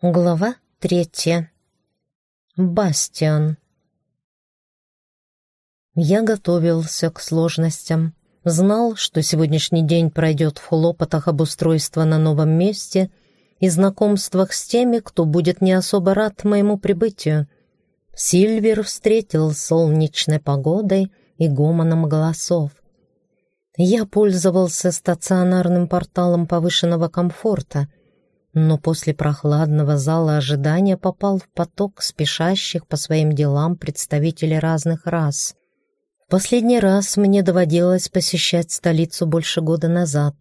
Глава третья. Бастиан. Я готовился к сложностям. Знал, что сегодняшний день пройдет в хлопотах обустройства на новом месте и знакомствах с теми, кто будет не особо рад моему прибытию. Сильвер встретил солнечной погодой и гомоном голосов. Я пользовался стационарным порталом повышенного комфорта — но после прохладного зала ожидания попал в поток спешащих по своим делам представителей разных рас. Последний раз мне доводилось посещать столицу больше года назад,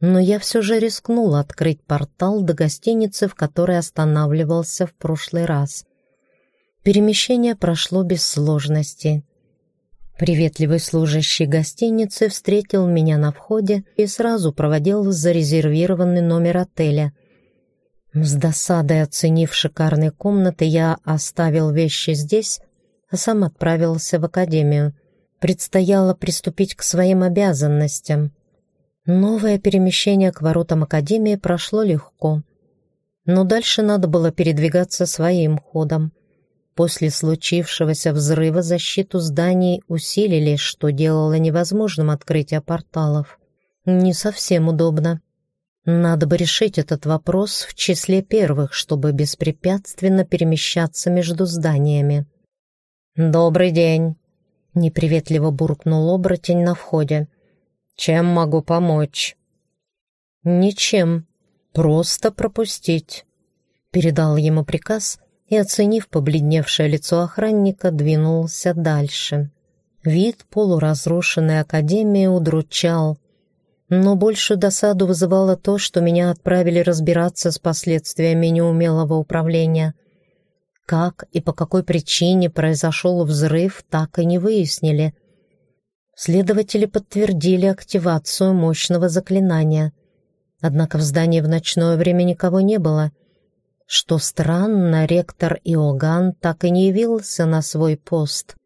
но я все же рискнула открыть портал до гостиницы, в которой останавливался в прошлый раз. Перемещение прошло без сложностей. Приветливый служащий гостиницы встретил меня на входе и сразу проводил в зарезервированный номер отеля — с досадой оценив шикарные комнаты, я оставил вещи здесь, а сам отправился в академию. Предстояло приступить к своим обязанностям. Новое перемещение к воротам академии прошло легко. Но дальше надо было передвигаться своим ходом. После случившегося взрыва защиту зданий усилили, что делало невозможным открытие порталов. Не совсем удобно. Надо бы решить этот вопрос в числе первых, чтобы беспрепятственно перемещаться между зданиями. «Добрый день!» — неприветливо буркнул оборотень на входе. «Чем могу помочь?» «Ничем. Просто пропустить», — передал ему приказ и, оценив побледневшее лицо охранника, двинулся дальше. Вид полуразрушенной академии удручал, но большую досаду вызывало то, что меня отправили разбираться с последствиями неумелого управления. Как и по какой причине произошел взрыв, так и не выяснили. Следователи подтвердили активацию мощного заклинания. Однако в здании в ночное время никого не было. Что странно, ректор Иоганн так и не явился на свой пост.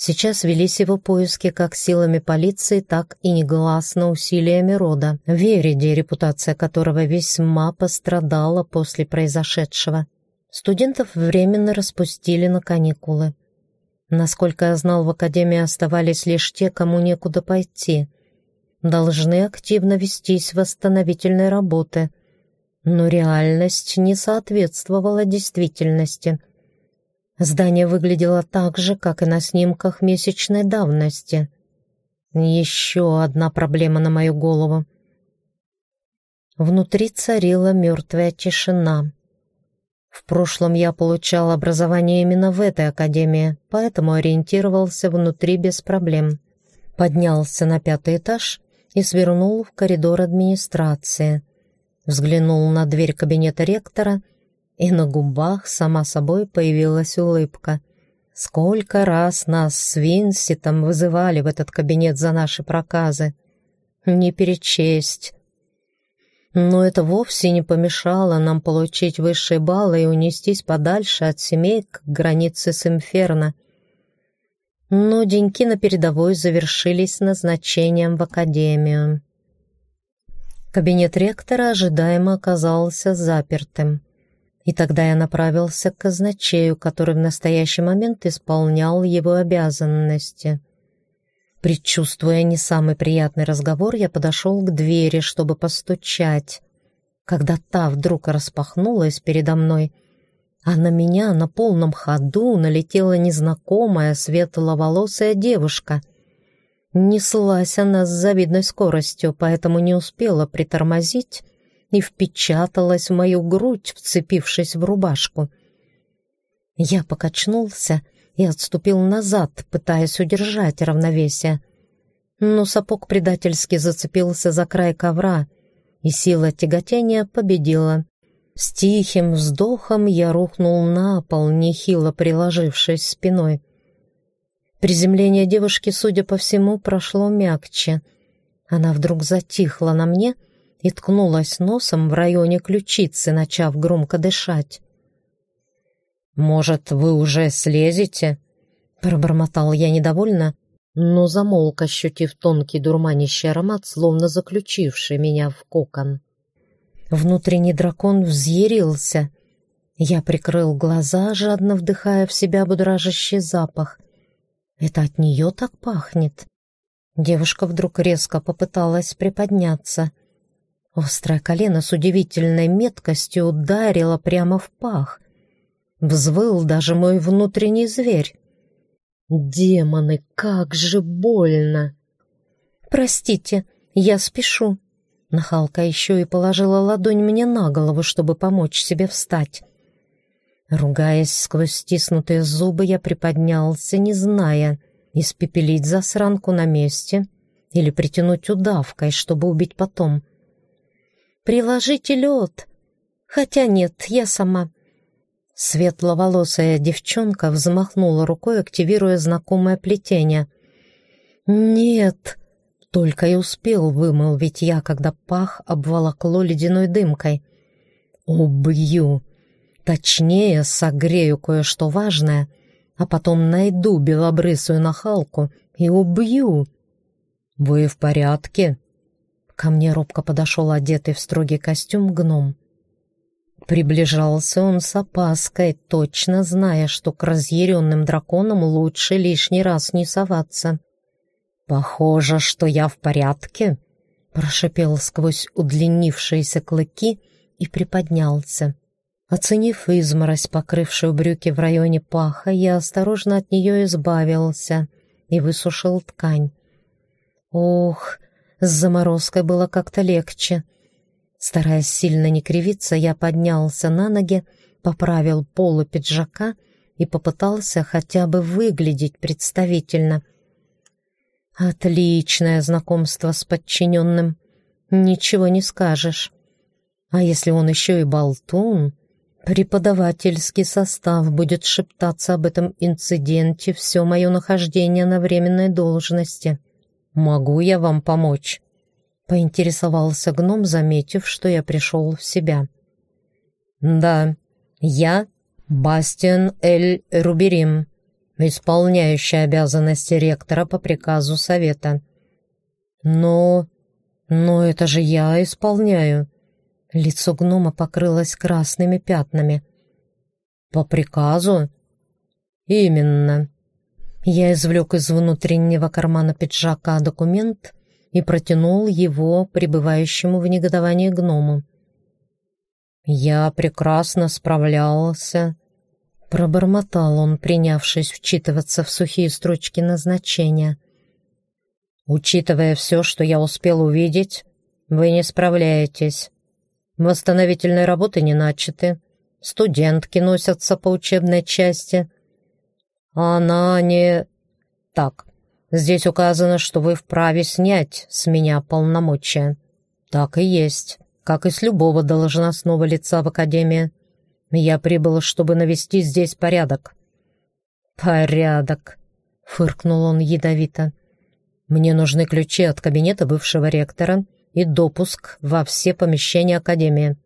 Сейчас велись его поиски как силами полиции, так и негласно усилиями рода, Вериди, репутация которого весьма пострадала после произошедшего. Студентов временно распустили на каникулы. Насколько я знал, в академии оставались лишь те, кому некуда пойти. Должны активно вестись восстановительные работы. Но реальность не соответствовала действительности — Здание выглядело так же, как и на снимках месячной давности. Еще одна проблема на мою голову. Внутри царила мертвая тишина. В прошлом я получал образование именно в этой академии, поэтому ориентировался внутри без проблем. Поднялся на пятый этаж и свернул в коридор администрации. Взглянул на дверь кабинета ректора — и на губах сама собой появилась улыбка. Сколько раз нас с Винситом вызывали в этот кабинет за наши проказы. Не перечесть. Но это вовсе не помешало нам получить высшие баллы и унестись подальше от семей к границе с Инферно. Но деньки на передовой завершились назначением в академию. Кабинет ректора ожидаемо оказался запертым. И тогда я направился к казначею, который в настоящий момент исполнял его обязанности. Предчувствуя не самый приятный разговор, я подошел к двери, чтобы постучать. Когда та вдруг распахнулась передо мной, а на меня на полном ходу налетела незнакомая светловолосая девушка. Неслась она с завидной скоростью, поэтому не успела притормозить и впечаталась в мою грудь, вцепившись в рубашку. Я покачнулся и отступил назад, пытаясь удержать равновесие. Но сапог предательски зацепился за край ковра, и сила тяготения победила. С тихим вздохом я рухнул на пол, нехило приложившись спиной. Приземление девушки, судя по всему, прошло мягче. Она вдруг затихла на мне — и ткнулась носом в районе ключицы, начав громко дышать. «Может, вы уже слезете?» Пробормотал я недовольно, но замолк, ощутив тонкий дурманящий аромат, словно заключивший меня в кокон. Внутренний дракон взъярился. Я прикрыл глаза, жадно вдыхая в себя будоражащий запах. Это от нее так пахнет. Девушка вдруг резко попыталась приподняться. Острое колено с удивительной меткостью ударило прямо в пах. Взвыл даже мой внутренний зверь. «Демоны, как же больно!» «Простите, я спешу». Нахалка еще и положила ладонь мне на голову, чтобы помочь себе встать. Ругаясь сквозь стиснутые зубы, я приподнялся, не зная, испепелить засранку на месте или притянуть удавкой, чтобы убить потом. «Приложите лед!» «Хотя нет, я сама». Светловолосая девчонка взмахнула рукой, активируя знакомое плетение. «Нет!» Только и успел вымолвить я, когда пах обволокло ледяной дымкой. «Убью!» Точнее, согрею кое-что важное, а потом найду белобрысую нахалку и убью. «Вы в порядке?» Ко мне робко подошел одетый в строгий костюм гном. Приближался он с опаской, точно зная, что к разъяренным драконам лучше лишний раз не соваться. «Похоже, что я в порядке», — прошипел сквозь удлинившиеся клыки и приподнялся. Оценив изморозь, покрывшую брюки в районе паха, я осторожно от нее избавился и высушил ткань. Ох, с заморозкой было как-то легче. Стараясь сильно не кривиться, я поднялся на ноги, поправил полу пиджака и попытался хотя бы выглядеть представительно — Отличное знакомство с подчиненным. Ничего не скажешь. А если он еще и болтун, преподавательский состав будет шептаться об этом инциденте все мое нахождение на временной должности. «Могу я вам помочь?» — поинтересовался гном, заметив, что я пришел в себя. «Да, я Бастиан Эль Руберим», исполняющий обязанности ректора по приказу совета. Но... но это же я исполняю. Лицо гнома покрылось красными пятнами. По приказу? Именно. Я извлек из внутреннего кармана пиджака документ и протянул его пребывающему в негодовании гному. Я прекрасно справлялся Пробормотал он, принявшись вчитываться в сухие строчки назначения. «Учитывая все, что я успел увидеть, вы не справляетесь. Восстановительные работы не начаты. Студентки носятся по учебной части. Она не... Так, здесь указано, что вы вправе снять с меня полномочия. Так и есть, как и с любого должностного лица в Академии. Я прибыл, чтобы навести здесь порядок». «Порядок», — фыркнул он ядовито. «Мне нужны ключи от кабинета бывшего ректора и допуск во все помещения Академии».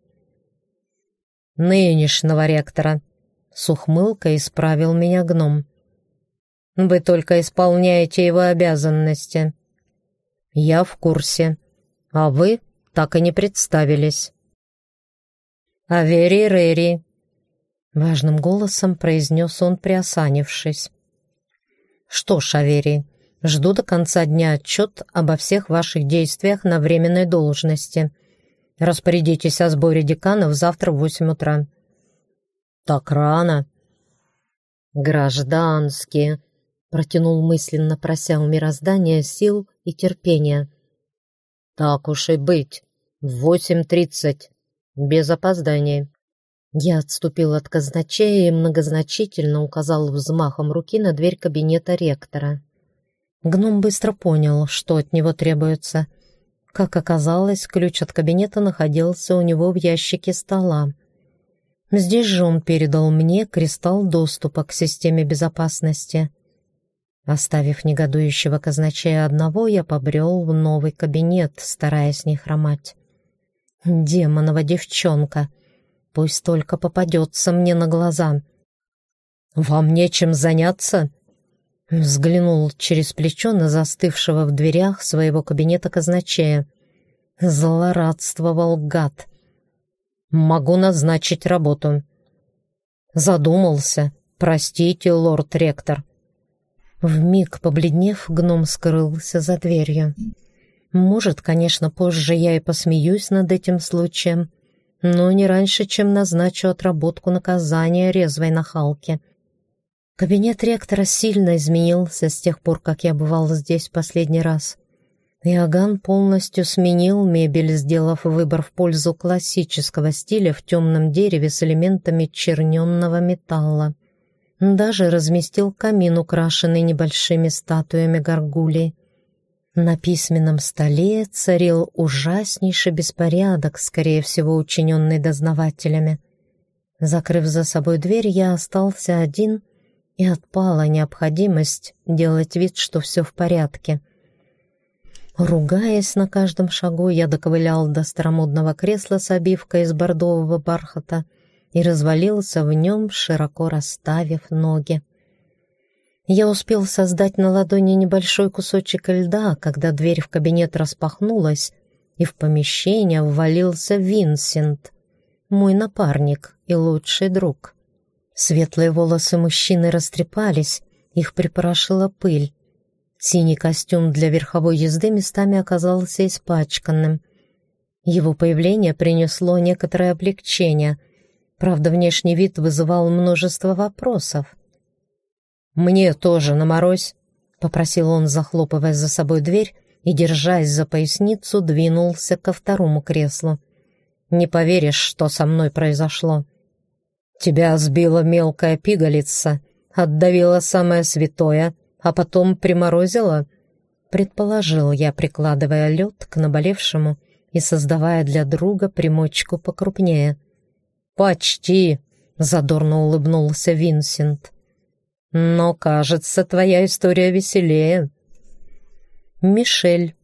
«Нынешнего ректора», — с ухмылкой исправил меня гном. «Вы только исполняете его обязанности». «Я в курсе, а вы так и не представились». «Авери Рери, Важным голосом произнес он, приосанившись. «Что ж, Аверий, жду до конца дня отчет обо всех ваших действиях на временной должности. Распорядитесь о сборе деканов завтра в восемь утра». «Так рано?» «Гражданские», — протянул мысленно, прося у мироздания сил и терпения. «Так уж и быть, восемь тридцать, без опозданий». Я отступил от казначея и многозначительно указал взмахом руки на дверь кабинета ректора. Гном быстро понял, что от него требуется. Как оказалось, ключ от кабинета находился у него в ящике стола. Здесь же он передал мне кристалл доступа к системе безопасности. Оставив негодующего казначея одного, я побрел в новый кабинет, стараясь не хромать. «Демонова девчонка!» Пусть только попадется мне на глаза. «Вам нечем заняться?» Взглянул через плечо на застывшего в дверях своего кабинета казначея. Злорадствовал гад. Могу назначить работу. Задумался. Простите, лорд-ректор. Вмиг побледнев, гном скрылся за дверью. Может, конечно, позже я и посмеюсь над этим случаем, но не раньше, чем назначу отработку наказания резвой нахалки. Кабинет ректора сильно изменился с тех пор, как я бывал здесь последний раз. Иоганн полностью сменил мебель, сделав выбор в пользу классического стиля в темном дереве с элементами черненного металла. Даже разместил камин, украшенный небольшими статуями горгулей. На письменном столе царил ужаснейший беспорядок, скорее всего, учиненный дознавателями. Закрыв за собой дверь, я остался один, и отпала необходимость делать вид, что все в порядке — Ругаясь на каждом шагу, я доковылял до старомодного кресла с обивкой из бордового бархата и развалился в нем, широко расставив ноги. Я успел создать на ладони небольшой кусочек льда, когда дверь в кабинет распахнулась, и в помещение ввалился Винсент, мой напарник и лучший друг. Светлые волосы мужчины растрепались, их припорошила пыль. Синий костюм для верховой езды местами оказался испачканным. Его появление принесло некоторое облегчение. Правда, внешний вид вызывал множество вопросов. «Мне тоже наморозь», — попросил он, захлопывая за собой дверь и, держась за поясницу, двинулся ко второму креслу. «Не поверишь, что со мной произошло. Тебя сбила мелкая пигалица, отдавила самое святое, а потом приморозила?» Предположил я, прикладывая лед к наболевшему и создавая для друга примочку покрупнее. «Почти!» — задорно улыбнулся Винсент. «Но, кажется, твоя история веселее». Мишель.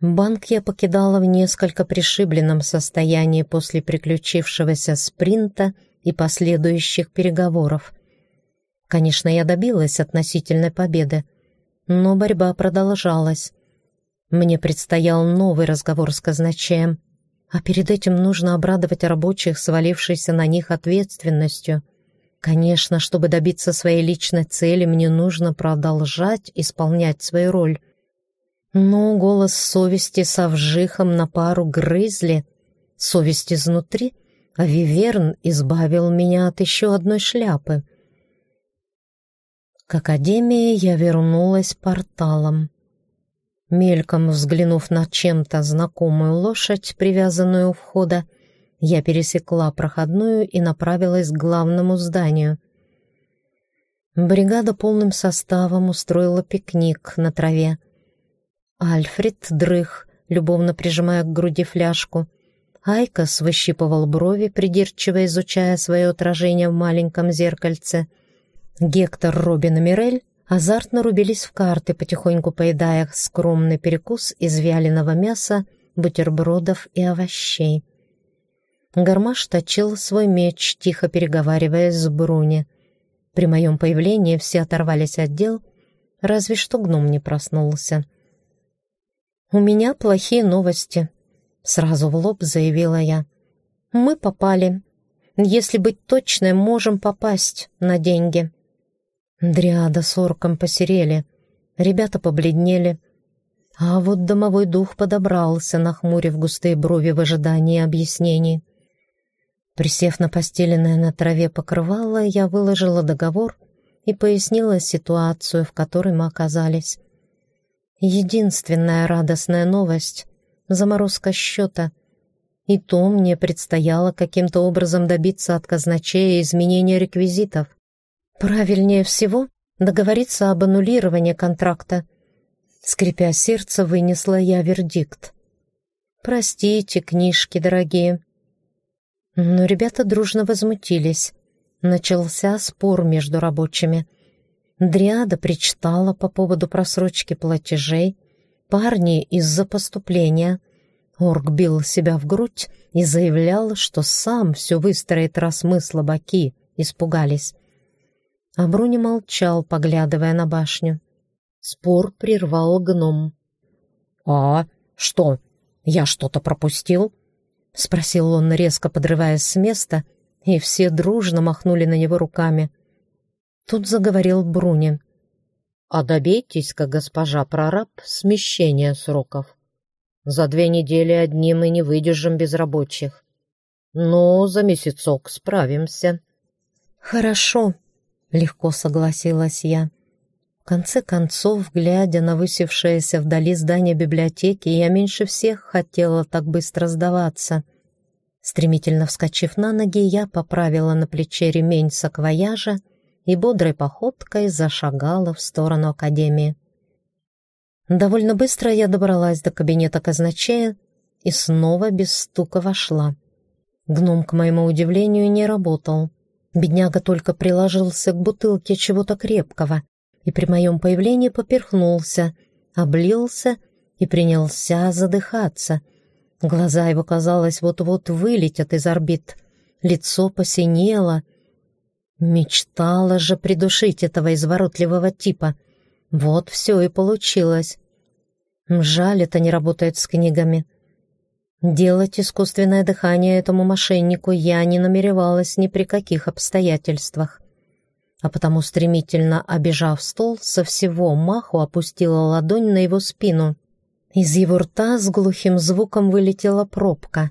Банк я покидала в несколько пришибленном состоянии после приключившегося спринта и последующих переговоров. Конечно, я добилась относительной победы, но борьба продолжалась. Мне предстоял новый разговор с казначеем, а перед этим нужно обрадовать рабочих, свалившейся на них ответственностью. Конечно, чтобы добиться своей личной цели, мне нужно продолжать исполнять свою роль. Но голос совести со вжихом на пару грызли, совесть изнутри, а Виверн избавил меня от еще одной шляпы — к академии я вернулась порталом. Мельком взглянув на чем-то знакомую лошадь, привязанную у входа, я пересекла проходную и направилась к главному зданию. Бригада полным составом устроила пикник на траве. Альфред дрых, любовно прижимая к груди фляжку. Айкос выщипывал брови, придирчиво изучая свое отражение в маленьком зеркальце — Гектор, Робин и Мирель азартно рубились в карты, потихоньку поедая скромный перекус из вяленого мяса, бутербродов и овощей. Гармаш точил свой меч, тихо переговариваясь с Бруни. При моем появлении все оторвались от дел, разве что гном не проснулся. «У меня плохие новости», — сразу в лоб заявила я. «Мы попали. Если быть точной, можем попасть на деньги». Дриада с орком посерели, ребята побледнели, а вот домовой дух подобрался, нахмурив густые брови в ожидании объяснений. Присев на постеленное на траве покрывало, я выложила договор и пояснила ситуацию, в которой мы оказались. Единственная радостная новость — заморозка счета. И то мне предстояло каким-то образом добиться от казначея изменения реквизитов. Правильнее всего договориться об аннулировании контракта. Скрипя сердце, вынесла я вердикт. «Простите, книжки дорогие». Но ребята дружно возмутились. Начался спор между рабочими. Дриада причитала по поводу просрочки платежей, парни из-за поступления. Орк бил себя в грудь и заявлял, что сам все выстроит, раз мы слабаки, испугались. А Бруни молчал, поглядывая на башню. Спор прервал гном. «А, что, я что-то пропустил?» спросил он, резко подрываясь с места, и все дружно махнули на него руками. Тут заговорил Бруни. «А добейтесь-ка, госпожа прораб, смещения сроков. За две недели одни мы не выдержим без рабочих. Но за месяцок справимся». «Хорошо», — легко согласилась я. В конце концов, глядя на высевшееся вдали здание библиотеки, я меньше всех хотела так быстро сдаваться. Стремительно вскочив на ноги, я поправила на плече ремень саквояжа и бодрой походкой зашагала в сторону академии. Довольно быстро я добралась до кабинета казначея и снова без стука вошла. Гном, к моему удивлению, не работал. Бедняга только приложился к бутылке чего-то крепкого и при моем появлении поперхнулся, облился и принялся задыхаться. Глаза его, казалось, вот-вот вылетят из орбит. Лицо посинело. Мечтала же придушить этого изворотливого типа. Вот все и получилось. Жаль, это не работает с книгами. Делать искусственное дыхание этому мошеннику я не намеревалась ни при каких обстоятельствах. А потому, стремительно обежав стол, со всего маху опустила ладонь на его спину. Из его рта с глухим звуком вылетела пробка.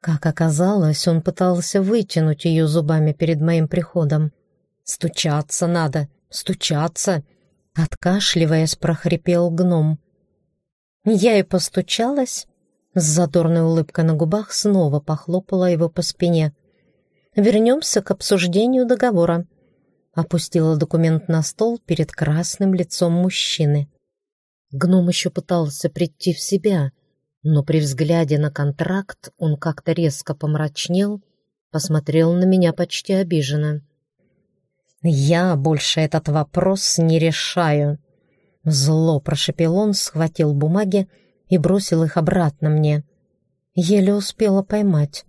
Как оказалось, он пытался вытянуть ее зубами перед моим приходом. «Стучаться надо, стучаться!» Откашливаясь, прохрипел гном. Я и постучалась, с задорной улыбкой на губах снова похлопала его по спине. «Вернемся к обсуждению договора», — опустила документ на стол перед красным лицом мужчины. Гном еще пытался прийти в себя, но при взгляде на контракт он как-то резко помрачнел, посмотрел на меня почти обиженно. «Я больше этот вопрос не решаю», — зло прошепел он, схватил бумаги и бросил их обратно мне. Еле успела поймать.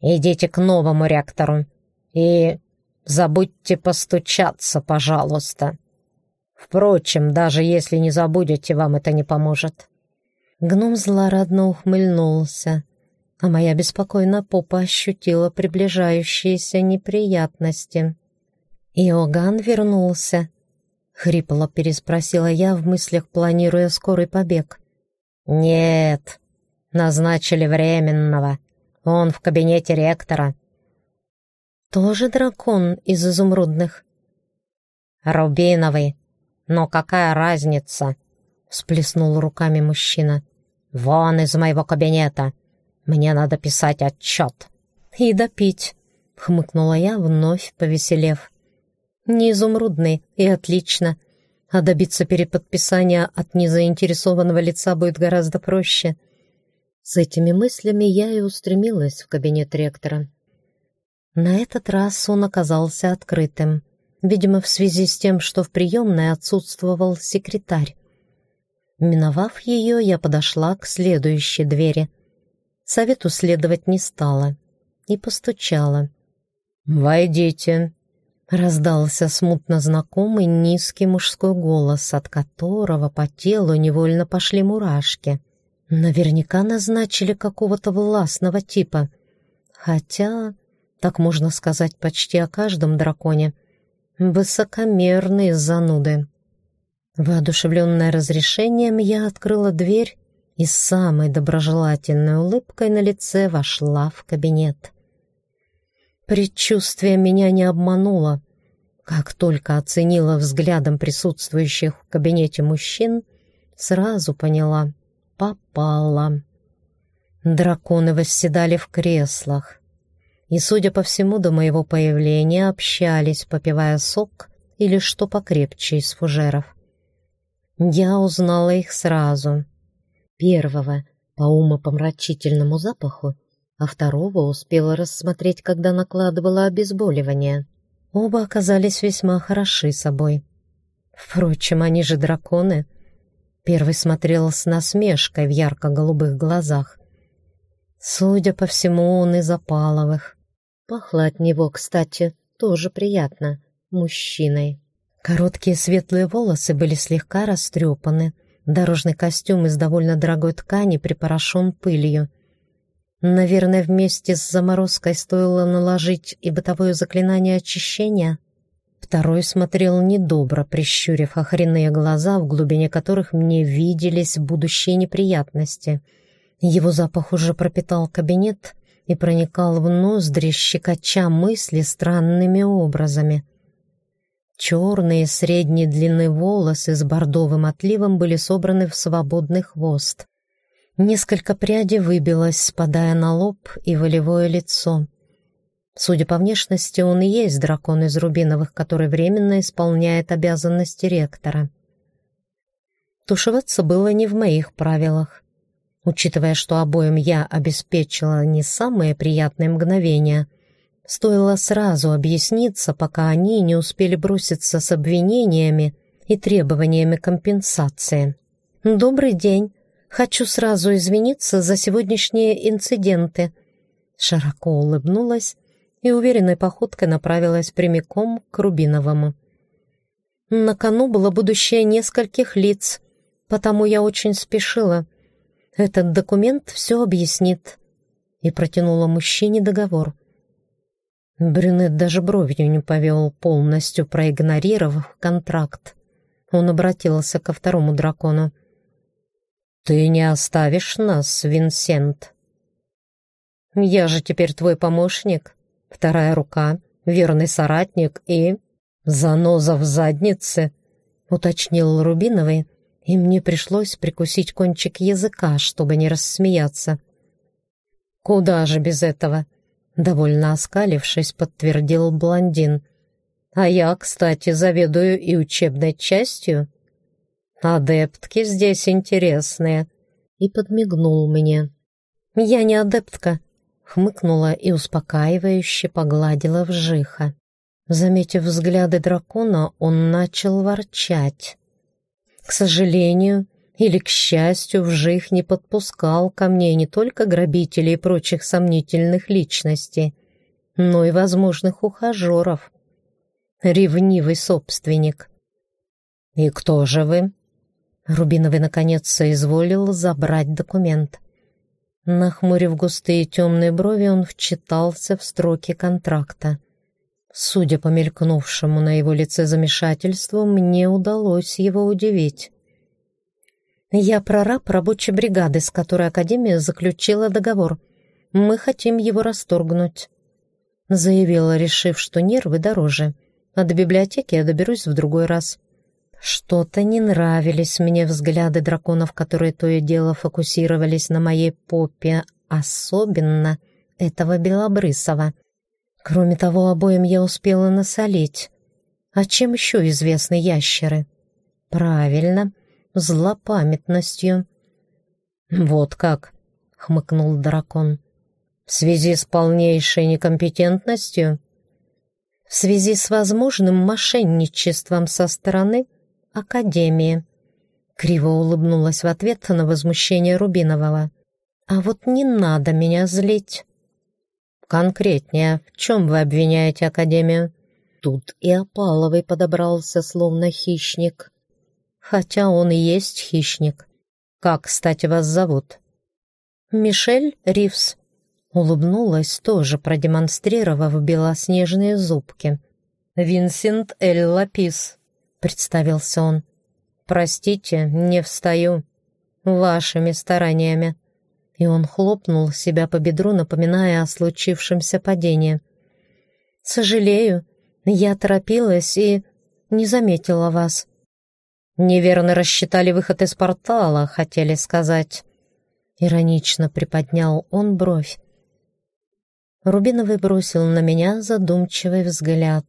«Идите к новому реактору и забудьте постучаться, пожалуйста. Впрочем, даже если не забудете, вам это не поможет». Гном злорадно ухмыльнулся, а моя беспокойная попа ощутила приближающиеся неприятности. Иоганн вернулся. Хрипло переспросила я в мыслях, планируя скорый побег. «Нет, назначили временного. Он в кабинете ректора». «Тоже дракон из изумрудных?» «Рубиновый. Но какая разница?» — всплеснул руками мужчина. «Вон из моего кабинета. Мне надо писать отчет». «И допить», — хмыкнула я, вновь повеселев. «Не изумрудный, и отлично а добиться переподписания от незаинтересованного лица будет гораздо проще. С этими мыслями я и устремилась в кабинет ректора. На этот раз он оказался открытым, видимо, в связи с тем, что в приемной отсутствовал секретарь. Миновав ее, я подошла к следующей двери. Совету следовать не стала и постучала. «Войдите», Раздался смутно знакомый низкий мужской голос, от которого по телу невольно пошли мурашки. Наверняка назначили какого-то властного типа. Хотя, так можно сказать почти о каждом драконе. Высокомерные зануды. Воодушевленная разрешением, я открыла дверь и с самой доброжелательной улыбкой на лице вошла в кабинет. Предчувствие меня не обмануло. Как только оценила взглядом присутствующих в кабинете мужчин, сразу поняла — попала. Драконы восседали в креслах и, судя по всему, до моего появления общались, попивая сок или что покрепче из фужеров. Я узнала их сразу. Первого — по умопомрачительному запаху, а второго успела рассмотреть, когда накладывала обезболивание. Оба оказались весьма хороши собой. Впрочем, они же драконы. Первый смотрел с насмешкой в ярко-голубых глазах. Судя по всему, он из опаловых. Пахло от него, кстати, тоже приятно, мужчиной. Короткие светлые волосы были слегка растрепаны, дорожный костюм из довольно дорогой ткани припорошен пылью — Наверное, вместе с заморозкой стоило наложить и бытовое заклинание очищения. Второй смотрел недобро, прищурив охренные глаза, в глубине которых мне виделись будущие неприятности. Его запах уже пропитал кабинет и проникал в ноздри, щекоча мысли странными образами. Черные средней длины волосы с бордовым отливом были собраны в свободный хвост. Несколько прядей выбилось, спадая на лоб и волевое лицо. Судя по внешности, он и есть дракон из Рубиновых, который временно исполняет обязанности ректора. Тушеваться было не в моих правилах. Учитывая, что обоим я обеспечила не самые приятные мгновения, стоило сразу объясниться, пока они не успели броситься с обвинениями и требованиями компенсации. «Добрый день!» Хочу сразу извиниться за сегодняшние инциденты». Широко улыбнулась и уверенной походкой направилась прямиком к Рубиновому. На кону было будущее нескольких лиц, потому я очень спешила. Этот документ все объяснит. И протянула мужчине договор. Брюнет даже бровью не повел, полностью проигнорировав контракт. Он обратился ко второму дракону. «Ты не оставишь нас, Винсент?» «Я же теперь твой помощник, вторая рука, верный соратник и...» «Заноза в заднице», — уточнил Рубиновый, и мне пришлось прикусить кончик языка, чтобы не рассмеяться. «Куда же без этого?» — довольно оскалившись, подтвердил блондин. «А я, кстати, заведую и учебной частью». «Адептки здесь интересные», и подмигнул мне. «Я не адептка», — хмыкнула и успокаивающе погладила вжиха. Заметив взгляды дракона, он начал ворчать. К сожалению, или, к счастью, вжих не подпускал ко мне не только грабителей и прочих сомнительных личностей, но и возможных ухажеров. Ревнивый собственник. «И кто же вы?» Рубиновый наконец соизволил забрать документ. Нахмурив густые темные брови, он вчитался в строки контракта. Судя по мелькнувшему на его лице замешательству, мне удалось его удивить. «Я прораб рабочей бригады, с которой Академия заключила договор. Мы хотим его расторгнуть», — заявила, решив, что нервы дороже. «А до библиотеки я доберусь в другой раз». Что-то не нравились мне взгляды драконов, которые то и дело фокусировались на моей попе, особенно этого белобрысого. Кроме того, обоим я успела насолить. А чем еще известны ящеры? Правильно, злопамятностью. «Вот как», — хмыкнул дракон, — «в связи с полнейшей некомпетентностью?» «В связи с возможным мошенничеством со стороны Академии. Криво улыбнулась в ответ на возмущение Рубинового. «А вот не надо меня злить». «Конкретнее, в чем вы обвиняете Академию?» Тут и Опаловый подобрался, словно хищник. Хотя он и есть хищник. «Как, кстати, вас зовут?» «Мишель Ривс», — улыбнулась, тоже продемонстрировав белоснежные зубки. «Винсент Эль Лапис», представился он. «Простите, не встаю. Вашими стараниями». И он хлопнул себя по бедру, напоминая о случившемся падении. «Сожалею, я торопилась и не заметила вас». «Неверно рассчитали выход из портала, хотели сказать». Иронично приподнял он бровь. Рубиновый бросил на меня задумчивый взгляд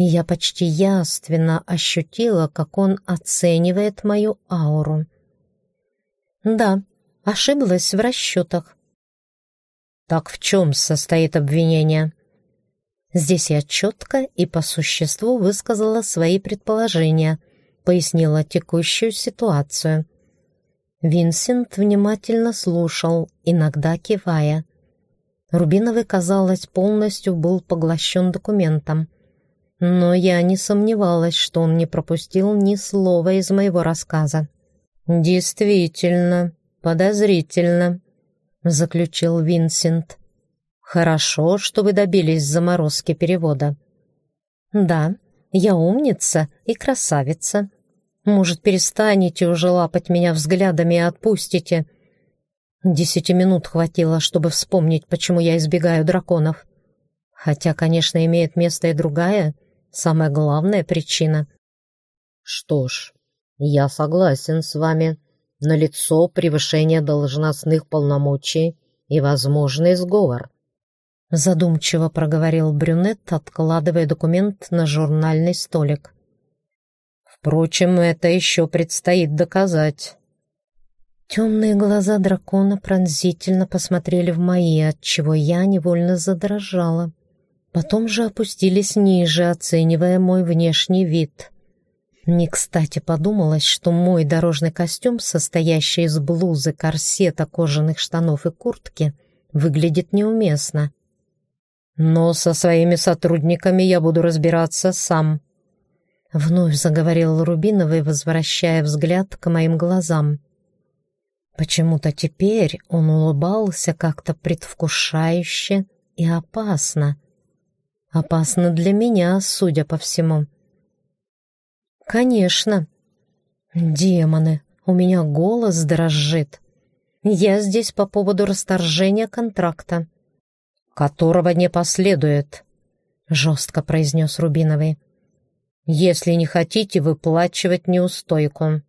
и я почти яственно ощутила, как он оценивает мою ауру. Да, ошиблась в расчетах. Так в чем состоит обвинение? Здесь я четко и по существу высказала свои предположения, пояснила текущую ситуацию. Винсент внимательно слушал, иногда кивая. Рубиновый, казалось, полностью был поглощен документом — но я не сомневалась, что он не пропустил ни слова из моего рассказа. «Действительно, подозрительно», — заключил Винсент. «Хорошо, что вы добились заморозки перевода». «Да, я умница и красавица. Может, перестанете уже лапать меня взглядами и отпустите?» Десяти минут хватило, чтобы вспомнить, почему я избегаю драконов. Хотя, конечно, имеет место и другая, самая главная причина. «Что ж, я согласен с вами», налицо превышение должностных полномочий и возможный сговор. Задумчиво проговорил брюнет, откладывая документ на журнальный столик. Впрочем, это еще предстоит доказать. Темные глаза дракона пронзительно посмотрели в мои, отчего я невольно задрожала. Потом же опустились ниже, оценивая мой внешний вид. Не кстати подумалось, что мой дорожный костюм, состоящий из блузы, корсета, кожаных штанов и куртки, выглядит неуместно. Но со своими сотрудниками я буду разбираться сам. Вновь заговорил Рубиновый, возвращая взгляд к моим глазам. Почему-то теперь он улыбался как-то предвкушающе и опасно. Опасно для меня, судя по всему. «Конечно». «Демоны, у меня голос дрожит. Я здесь по поводу расторжения контракта». «Которого не последует», — жестко произнес Рубиновый. «Если не хотите выплачивать неустойку».